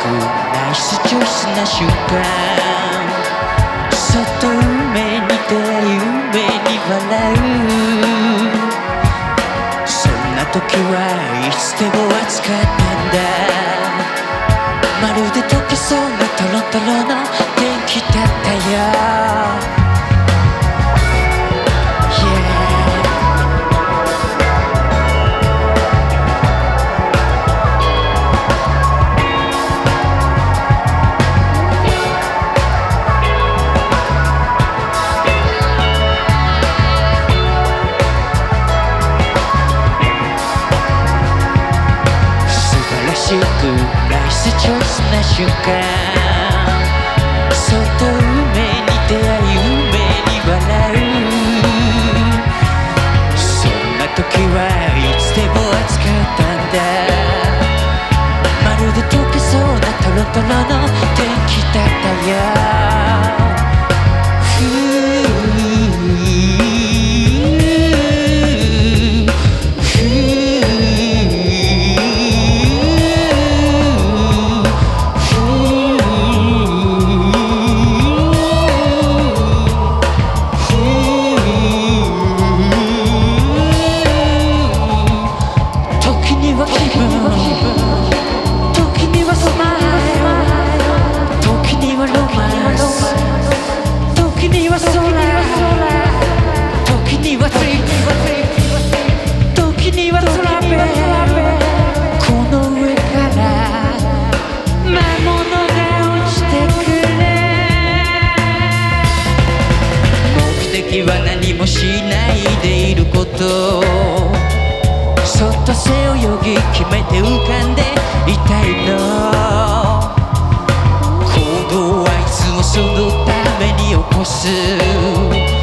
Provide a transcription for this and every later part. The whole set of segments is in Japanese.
くナイスチョイスな瞬間そっと夢に出会い夢に笑う。そんな時はいつでも熱かったんだ。まるで溶けそうなトロトロの天気だったよ。そっと背泳ぎ決めて浮かんでいたいの。行動はいつもそのために起こす。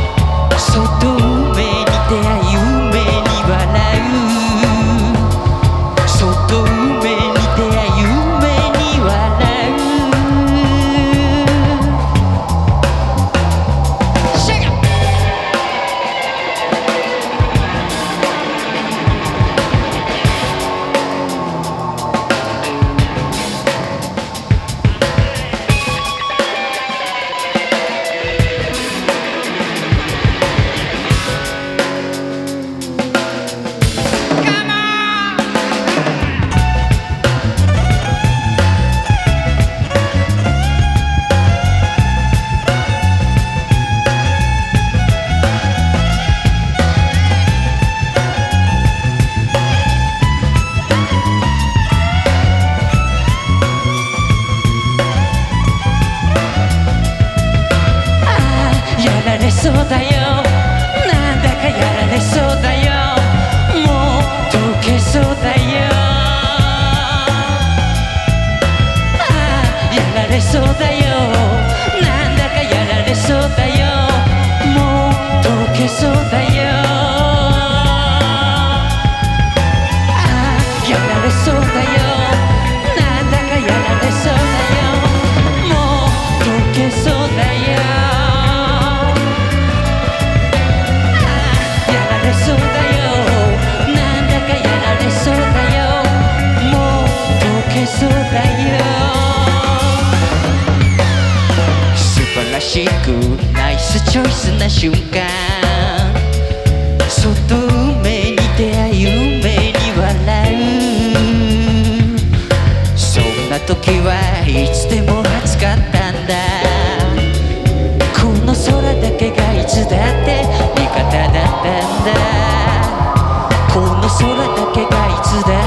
しくナイスチョイスな瞬間外目に出会い夢に笑うそんな時はいつでも暑かったんだこの空だけがいつだって味方だったんだ。この空だけがいつだって。